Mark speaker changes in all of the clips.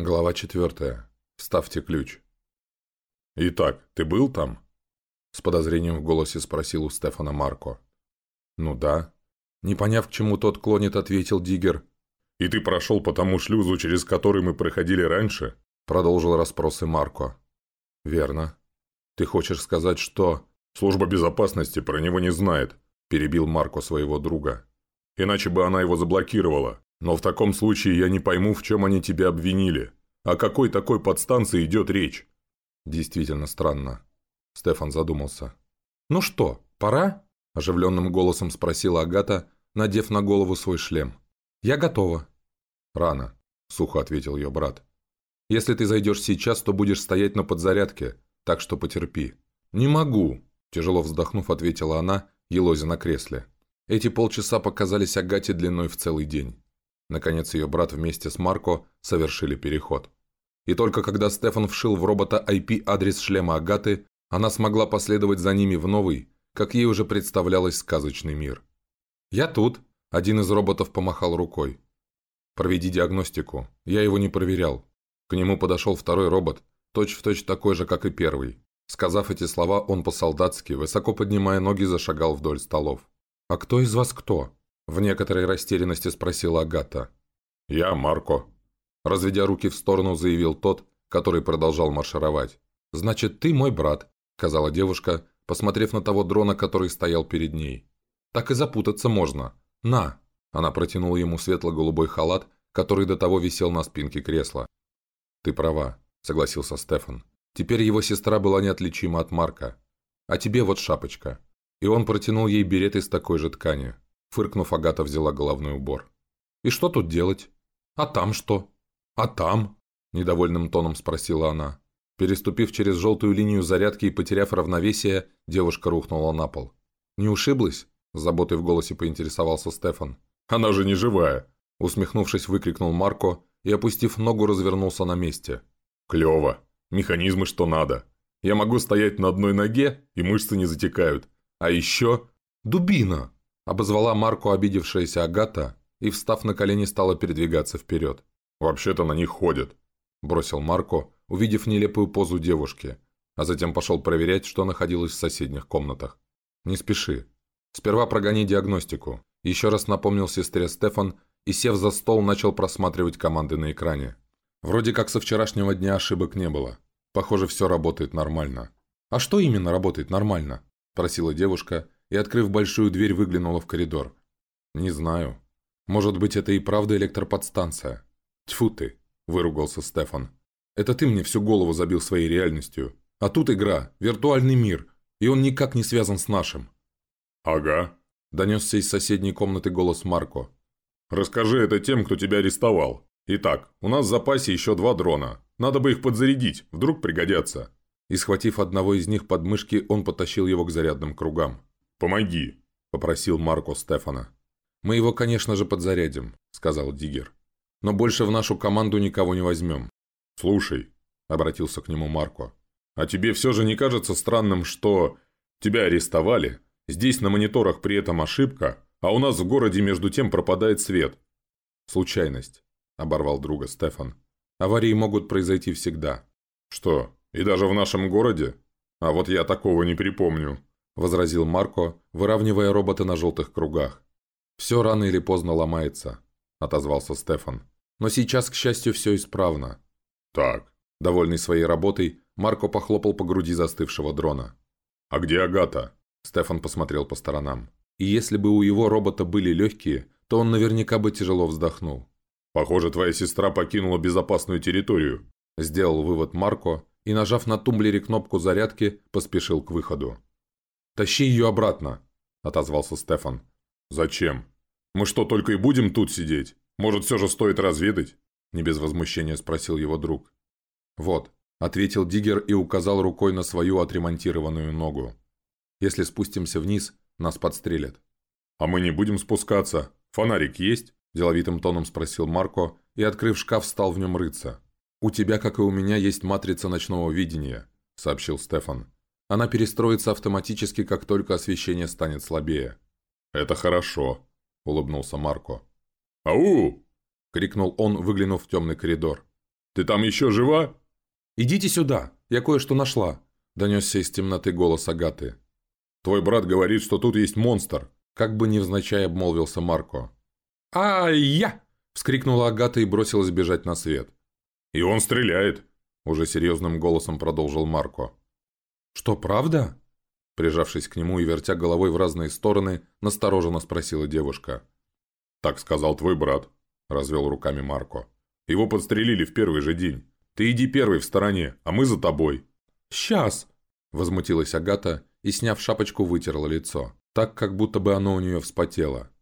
Speaker 1: Глава четвертая. Ставьте ключ. «Итак, ты был там?» С подозрением в голосе спросил у Стефана Марко. «Ну да». Не поняв, к чему тот клонит, ответил Диггер. «И ты прошел по тому шлюзу, через который мы проходили раньше?» Продолжил расспросы Марко. «Верно. Ты хочешь сказать, что...» «Служба безопасности про него не знает», перебил Марко своего друга. «Иначе бы она его заблокировала. Но в таком случае я не пойму, в чем они тебя обвинили. О какой такой подстанции идет речь?» «Действительно странно». Стефан задумался. «Ну что, пора?» – оживленным голосом спросила Агата, надев на голову свой шлем. «Я готова». «Рано», – сухо ответил ее брат. «Если ты зайдешь сейчас, то будешь стоять на подзарядке, так что потерпи». «Не могу», – тяжело вздохнув, ответила она, елозя на кресле. Эти полчаса показались Агате длиной в целый день. Наконец ее брат вместе с Марко совершили переход. И только когда Стефан вшил в робота IP-адрес шлема Агаты, она смогла последовать за ними в новый, как ей уже представлялось, сказочный мир. «Я тут», – один из роботов помахал рукой. «Проведи диагностику. Я его не проверял». К нему подошел второй робот, точь-в-точь точь такой же, как и первый. Сказав эти слова, он по-солдатски, высоко поднимая ноги, зашагал вдоль столов. «А кто из вас кто?» В некоторой растерянности спросила Агата. «Я Марко», – разведя руки в сторону, заявил тот, который продолжал маршировать. «Значит, ты мой брат», – сказала девушка, посмотрев на того дрона, который стоял перед ней. «Так и запутаться можно. На!» Она протянула ему светло-голубой халат, который до того висел на спинке кресла. «Ты права», – согласился Стефан. Теперь его сестра была неотличима от Марка. «А тебе вот шапочка». И он протянул ей берет из такой же ткани. Фыркнув, Агата взяла головной убор. «И что тут делать? А там что? А там?» Недовольным тоном спросила она. Переступив через желтую линию зарядки и потеряв равновесие, девушка рухнула на пол. «Не ушиблась?» Заботой в голосе поинтересовался Стефан. «Она же не живая!» Усмехнувшись, выкрикнул Марко и, опустив ногу, развернулся на месте. «Клево! Механизмы что надо! Я могу стоять на одной ноге, и мышцы не затекают. А еще... Дубина!» Обозвала Марку обидевшаяся Агата и, встав на колени, стала передвигаться вперед. «Вообще-то на них ходят», – бросил Марко, увидев нелепую позу девушки, а затем пошел проверять, что находилось в соседних комнатах. «Не спеши. Сперва прогони диагностику», – еще раз напомнил сестре Стефан и, сев за стол, начал просматривать команды на экране. Вроде как со вчерашнего дня ошибок не было. Похоже, все работает нормально. «А что именно работает нормально?» – просила девушка – и, открыв большую дверь, выглянула в коридор. «Не знаю. Может быть, это и правда электроподстанция?» «Тьфу ты!» – выругался Стефан. «Это ты мне всю голову забил своей реальностью. А тут игра, виртуальный мир, и он никак не связан с нашим». «Ага», – донесся из соседней комнаты голос Марко. «Расскажи это тем, кто тебя арестовал. Итак, у нас в запасе еще два дрона. Надо бы их подзарядить, вдруг пригодятся». И схватив одного из них под мышки, он потащил его к зарядным кругам. «Помоги», – попросил Марко Стефана. «Мы его, конечно же, подзарядим», – сказал Диггер. «Но больше в нашу команду никого не возьмем». «Слушай», – обратился к нему Марко, – «а тебе все же не кажется странным, что тебя арестовали, здесь на мониторах при этом ошибка, а у нас в городе между тем пропадает свет?» «Случайность», – оборвал друга Стефан. «Аварии могут произойти всегда». «Что, и даже в нашем городе? А вот я такого не припомню» возразил Марко, выравнивая робота на желтых кругах. «Все рано или поздно ломается», – отозвался Стефан. «Но сейчас, к счастью, все исправно». «Так». Довольный своей работой, Марко похлопал по груди застывшего дрона. «А где Агата?» Стефан посмотрел по сторонам. И если бы у его робота были легкие, то он наверняка бы тяжело вздохнул. «Похоже, твоя сестра покинула безопасную территорию», – сделал вывод Марко и, нажав на тумблере кнопку зарядки, поспешил к выходу. «Тащи ее обратно», – отозвался Стефан. «Зачем? Мы что, только и будем тут сидеть? Может, все же стоит разведать?» – не без возмущения спросил его друг. «Вот», – ответил Диггер и указал рукой на свою отремонтированную ногу. «Если спустимся вниз, нас подстрелят». «А мы не будем спускаться. Фонарик есть?» – деловитым тоном спросил Марко и, открыв шкаф, стал в нем рыться. «У тебя, как и у меня, есть матрица ночного видения», – сообщил Стефан. Она перестроится автоматически, как только освещение станет слабее. «Это хорошо», – улыбнулся Марко. «Ау!» – крикнул он, выглянув в темный коридор. Ты там еще жива?»
Speaker 2: «Идите сюда, я кое-что нашла», – донесся из темноты голос Агаты.
Speaker 1: «Твой брат говорит, что тут есть монстр», –
Speaker 2: как бы невзначай обмолвился Марко. «Ай-я!» – вскрикнула Агата и бросилась бежать на свет.
Speaker 1: «И он стреляет», – уже серьезным голосом продолжил Марко.
Speaker 2: «Что, правда?» Прижавшись к нему и вертя головой в разные стороны, настороженно спросила девушка.
Speaker 1: «Так сказал твой брат», – развел руками Марко. «Его подстрелили в первый же день. Ты иди первый в стороне, а мы за тобой».
Speaker 2: «Сейчас!» – возмутилась Агата и, сняв шапочку, вытерла лицо. Так, как будто бы оно у нее вспотело.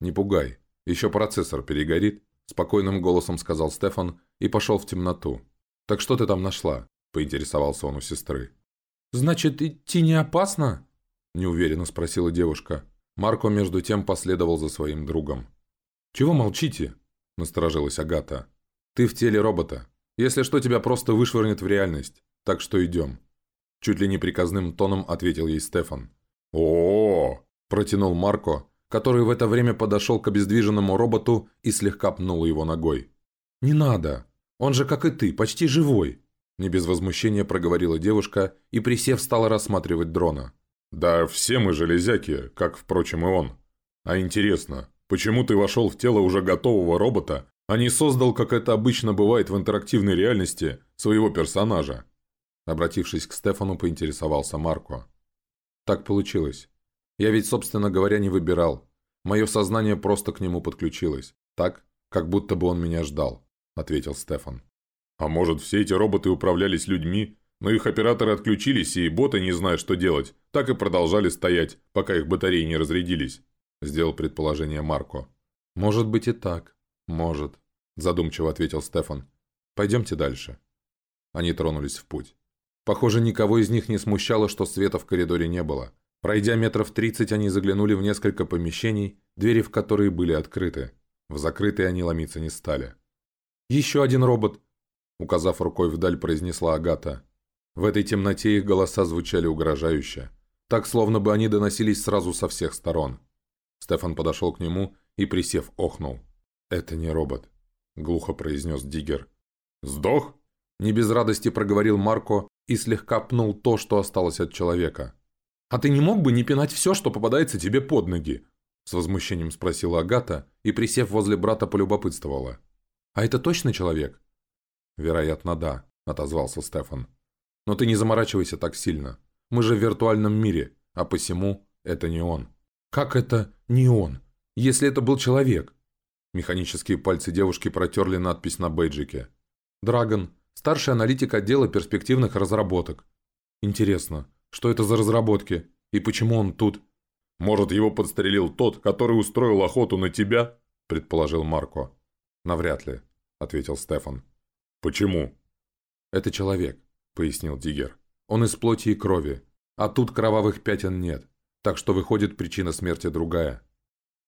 Speaker 2: «Не пугай, еще процессор перегорит», – спокойным голосом сказал Стефан и пошел в темноту. «Так что ты там нашла?» – поинтересовался он у сестры. «Значит, идти не опасно?» – неуверенно спросила девушка. Марко между тем последовал за своим другом. «Чего молчите?» – насторожилась Агата. «Ты в теле робота. Если что, тебя просто вышвырнет в реальность. Так что идем». Чуть ли не приказным тоном ответил ей Стефан.
Speaker 1: о,
Speaker 2: протянул Марко, который в это время подошел к обездвиженному роботу и слегка пнул его ногой. «Не надо. Он же, как и ты, почти живой», не без возмущения проговорила девушка и, присев, стала рассматривать дрона.
Speaker 1: «Да все мы железяки, как, впрочем, и он. А интересно, почему ты вошел в тело уже готового робота а не создал, как это обычно бывает в интерактивной реальности, своего персонажа. Обратившись к Стефану, поинтересовался Марко.
Speaker 2: Так получилось. Я ведь, собственно говоря, не выбирал. Мое сознание просто к нему подключилось. Так, как будто бы он меня ждал, ответил Стефан.
Speaker 1: А может, все эти роботы управлялись людьми, но их операторы отключились, и боты, не зная, что делать, так и продолжали стоять, пока их батареи не разрядились, сделал предположение Марко.
Speaker 2: Может быть и так. «Может», – задумчиво ответил Стефан. «Пойдемте дальше». Они тронулись в путь. Похоже, никого из них не смущало, что света в коридоре не было. Пройдя метров тридцать, они заглянули в несколько помещений, двери в которые были открыты. В закрытые они ломиться не стали. «Еще один робот!» – указав рукой вдаль, произнесла Агата. В этой темноте их голоса звучали угрожающе. Так, словно бы они доносились сразу со всех сторон. Стефан подошел к нему и, присев, охнул. «Это не робот», — глухо произнес Диггер.
Speaker 1: «Сдох?»
Speaker 2: — не без радости проговорил Марко и слегка пнул то, что осталось от человека. «А ты не мог бы не пинать все, что попадается тебе под ноги?» С возмущением спросила Агата и, присев возле брата, полюбопытствовала. «А это точно человек?» «Вероятно, да», — отозвался Стефан. «Но ты не заморачивайся так сильно. Мы же в виртуальном мире, а посему это не он». «Как это не он? Если это был человек?» Механические пальцы девушки протерли надпись на бейджике. «Драгон, старший аналитик отдела перспективных разработок». «Интересно, что это за разработки? И почему он тут?»
Speaker 1: «Может, его подстрелил тот, который устроил охоту на тебя?» – предположил Марко.
Speaker 2: «Навряд ли», – ответил Стефан.
Speaker 1: «Почему?»
Speaker 2: «Это человек», – пояснил Диггер. «Он из плоти и крови. А тут кровавых пятен нет. Так что выходит причина смерти другая».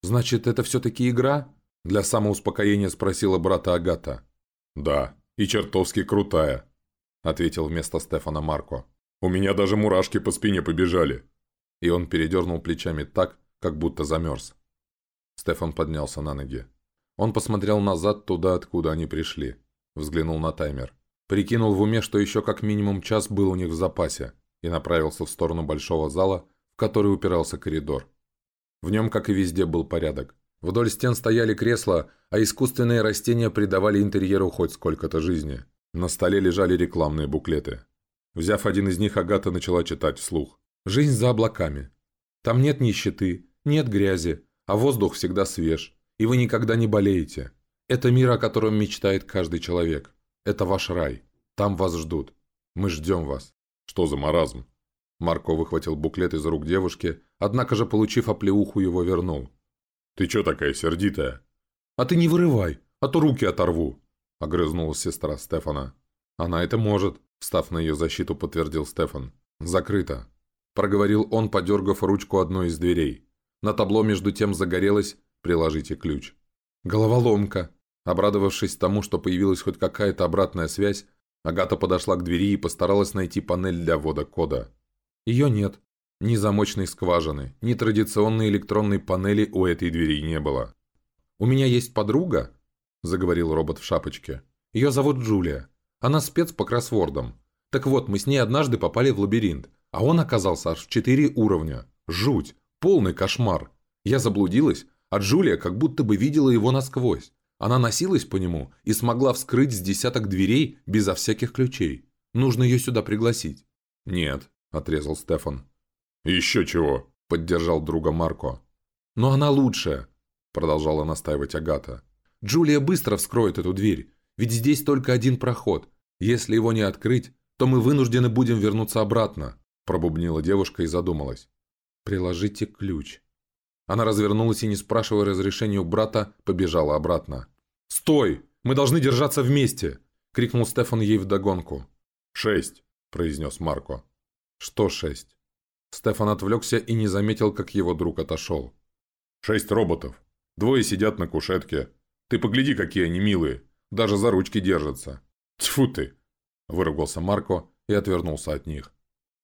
Speaker 2: «Значит, это все-таки игра?» Для самоуспокоения спросила брата Агата.
Speaker 1: «Да, и чертовски крутая», — ответил вместо Стефана Марко. «У меня даже мурашки по спине побежали».
Speaker 2: И он передернул плечами так, как будто замерз. Стефан поднялся на ноги. Он посмотрел назад туда, откуда они пришли. Взглянул на таймер. Прикинул в уме, что еще как минимум час был у них в запасе, и направился в сторону большого зала, в который упирался коридор. В нем, как и везде, был порядок. Вдоль стен стояли кресла, а искусственные растения придавали интерьеру хоть сколько-то жизни. На столе лежали рекламные буклеты. Взяв один из них, Агата начала читать вслух. «Жизнь за облаками. Там нет нищеты, нет грязи, а воздух всегда свеж, и вы никогда не болеете. Это мир, о котором мечтает каждый человек. Это ваш рай. Там вас ждут. Мы ждем вас».
Speaker 1: «Что за маразм?»
Speaker 2: Марко выхватил буклет из рук девушки, однако же, получив оплеуху, его вернул.
Speaker 1: «Ты чё такая сердитая?»
Speaker 2: «А ты не вырывай, а то руки оторву», — огрызнулась сестра Стефана. «Она это может», — встав на ее защиту, подтвердил Стефан. «Закрыто», — проговорил он, подергав ручку одной из дверей. На табло между тем загорелось «Приложите ключ». «Головоломка!» Обрадовавшись тому, что появилась хоть какая-то обратная связь, Агата подошла к двери и постаралась найти панель для ввода кода. Ее нет. Ни замочной скважины, ни традиционной электронной панели у этой двери не было. «У меня есть подруга», – заговорил робот в шапочке. «Ее зовут Джулия. Она спец по кроссвордам. Так вот, мы с ней однажды попали в лабиринт, а он оказался аж в четыре уровня. Жуть! Полный кошмар. Я заблудилась, а Джулия как будто бы видела его насквозь. Она носилась по нему и смогла вскрыть с десяток дверей безо всяких ключей. Нужно ее сюда пригласить.
Speaker 1: «Нет», – отрезал Стефан. «Еще чего», – поддержал друга Марко.
Speaker 2: «Но она лучшая», – продолжала настаивать Агата. «Джулия быстро вскроет эту дверь, ведь здесь только один проход. Если его не открыть, то мы вынуждены будем вернуться обратно», – пробубнила девушка и задумалась. «Приложите ключ». Она развернулась и, не спрашивая разрешения у брата, побежала обратно. «Стой! Мы должны держаться вместе!» – крикнул Стефан ей вдогонку.
Speaker 1: «Шесть!» – произнес Марко.
Speaker 2: «Что шесть?» Стефан отвлекся и не заметил, как его друг отошел.
Speaker 1: «Шесть роботов. Двое сидят на кушетке. Ты погляди, какие они милые. Даже за ручки держатся. Тьфу ты!» – выругался Марко и отвернулся от них.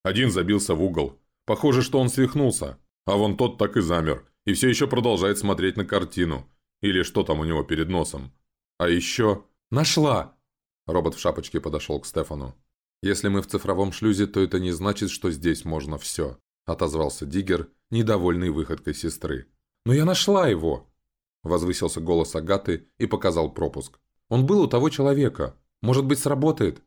Speaker 1: Один забился в угол. Похоже, что он свихнулся. А вон тот так и замер, и все еще продолжает смотреть на картину. Или что там у него перед носом. А еще...
Speaker 2: «Нашла!» Робот в шапочке подошел к Стефану. «Если мы в цифровом шлюзе, то это не значит, что здесь можно все», отозвался Диггер, недовольный выходкой сестры. «Но я нашла его!» Возвысился голос Агаты и показал пропуск. «Он был у того человека. Может быть, сработает?»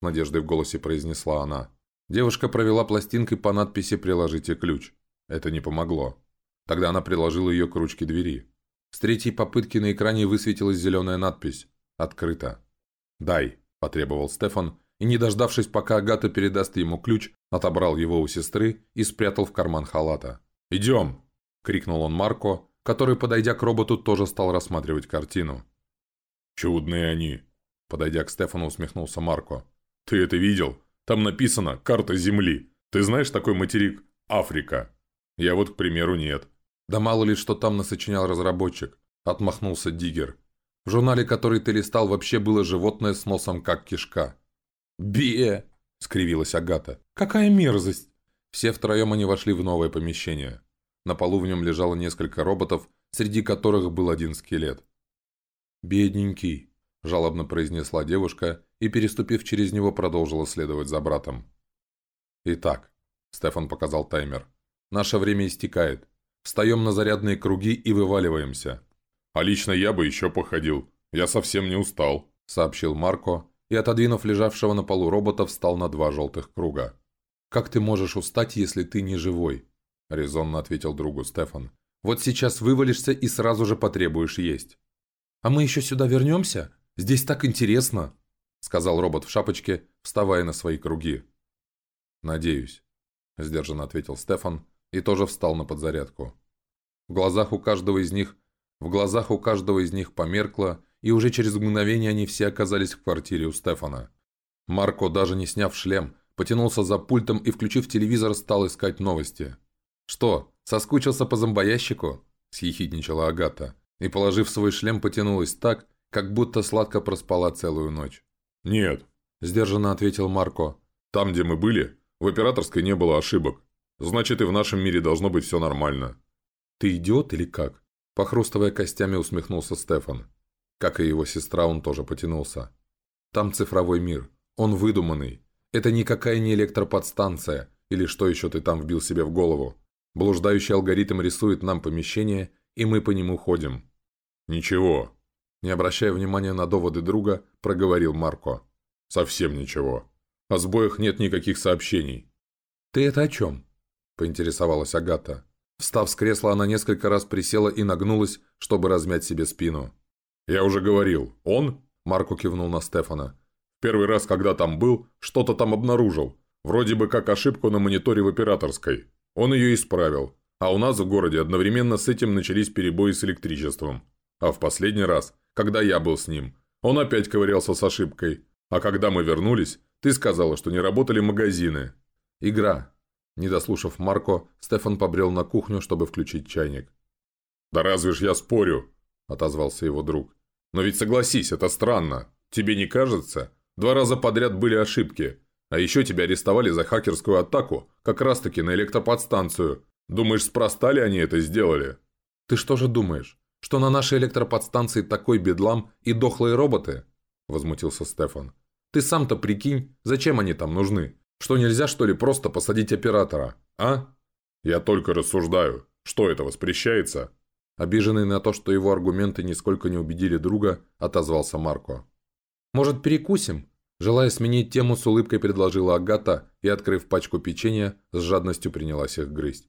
Speaker 2: Надеждой в голосе произнесла она. Девушка провела пластинкой по надписи «Приложите ключ». Это не помогло. Тогда она приложила ее к ручке двери. С третьей попытки на экране высветилась зеленая надпись «Открыто». «Дай», – потребовал Стефан, и, не дождавшись, пока Агата передаст ему ключ, отобрал его у сестры и спрятал в карман халата. «Идем!» – крикнул он Марко, который, подойдя к роботу, тоже стал рассматривать картину.
Speaker 1: «Чудные они!» – подойдя к Стефану, усмехнулся Марко. «Ты это видел? Там написано «Карта Земли». Ты знаешь такой материк Африка?» Я вот, к примеру, нет.
Speaker 2: «Да мало ли, что там насочинял разработчик», – отмахнулся Диггер. «В журнале, который ты листал, вообще было животное с носом как кишка». «Бе!» – скривилась Агата. «Какая мерзость!» Все втроем они вошли в новое помещение. На полу в нем лежало несколько роботов, среди которых был один скелет. «Бедненький», – жалобно произнесла девушка и, переступив через него, продолжила следовать за братом. «Итак», – Стефан показал таймер, – «наше время истекает. Встаем на зарядные круги и вываливаемся».
Speaker 1: «А лично я бы еще походил. Я совсем не устал», — сообщил Марко,
Speaker 2: и, отодвинув лежавшего на полу робота, встал на два желтых круга. «Как ты можешь устать, если ты не живой?» — резонно ответил другу Стефан. «Вот сейчас вывалишься и сразу же потребуешь есть». «А мы еще сюда вернемся? Здесь так интересно!» — сказал робот в шапочке, вставая на свои круги. «Надеюсь», — сдержанно ответил Стефан и тоже встал на подзарядку. В глазах у каждого из них, в глазах у каждого из них померкло, и уже через мгновение они все оказались в квартире у Стефана. Марко, даже не сняв шлем, потянулся за пультом и, включив телевизор, стал искать новости. «Что, соскучился по зомбоящику?» – съехидничала Агата. И, положив свой шлем, потянулась так, как будто сладко проспала целую ночь.
Speaker 1: «Нет», –
Speaker 2: сдержанно ответил Марко.
Speaker 1: «Там, где мы были, в операторской не было ошибок. Значит, и в нашем мире должно быть все нормально».
Speaker 2: «Ты идиот или как?» Похрустывая костями, усмехнулся Стефан. Как и его сестра, он тоже потянулся. Там цифровой мир. Он выдуманный. Это никакая не электроподстанция, или что еще ты там вбил себе в голову. Блуждающий алгоритм рисует нам помещение, и мы по нему ходим.
Speaker 1: Ничего.
Speaker 2: Не обращая внимания на доводы друга, проговорил Марко.
Speaker 1: Совсем ничего. О сбоях нет никаких сообщений.
Speaker 2: Ты это о чем? Поинтересовалась Агата. Встав с кресла, она несколько раз присела и нагнулась, чтобы размять себе спину.
Speaker 1: «Я уже говорил. Он?» Марко кивнул на Стефана. «Первый раз, когда там был, что-то там обнаружил. Вроде бы как ошибку на мониторе в операторской. Он ее исправил. А у нас в городе одновременно с этим начались перебои с электричеством. А в последний раз, когда я был с ним, он опять ковырялся с ошибкой. А когда мы вернулись, ты сказала, что не работали магазины.
Speaker 2: Игра. Не дослушав Марко, Стефан побрел на кухню, чтобы включить чайник.
Speaker 1: «Да разве ж я спорю?» – отозвался его друг. Но ведь согласись, это странно. Тебе не кажется? Два раза подряд были ошибки. А еще тебя арестовали за хакерскую атаку, как раз-таки на электроподстанцию. Думаешь, спроста ли они это сделали?
Speaker 2: Ты что же думаешь, что на нашей электроподстанции такой бедлам и дохлые роботы? Возмутился Стефан.
Speaker 1: Ты сам-то прикинь, зачем они там нужны? Что нельзя, что ли, просто посадить оператора, а?»
Speaker 2: «Я только рассуждаю. Что это воспрещается?»
Speaker 1: Обиженный на то, что его аргументы нисколько не убедили друга, отозвался Марко. «Может, перекусим?» Желая сменить тему, с улыбкой предложила Агата и, открыв пачку печенья, с жадностью принялась их грызть.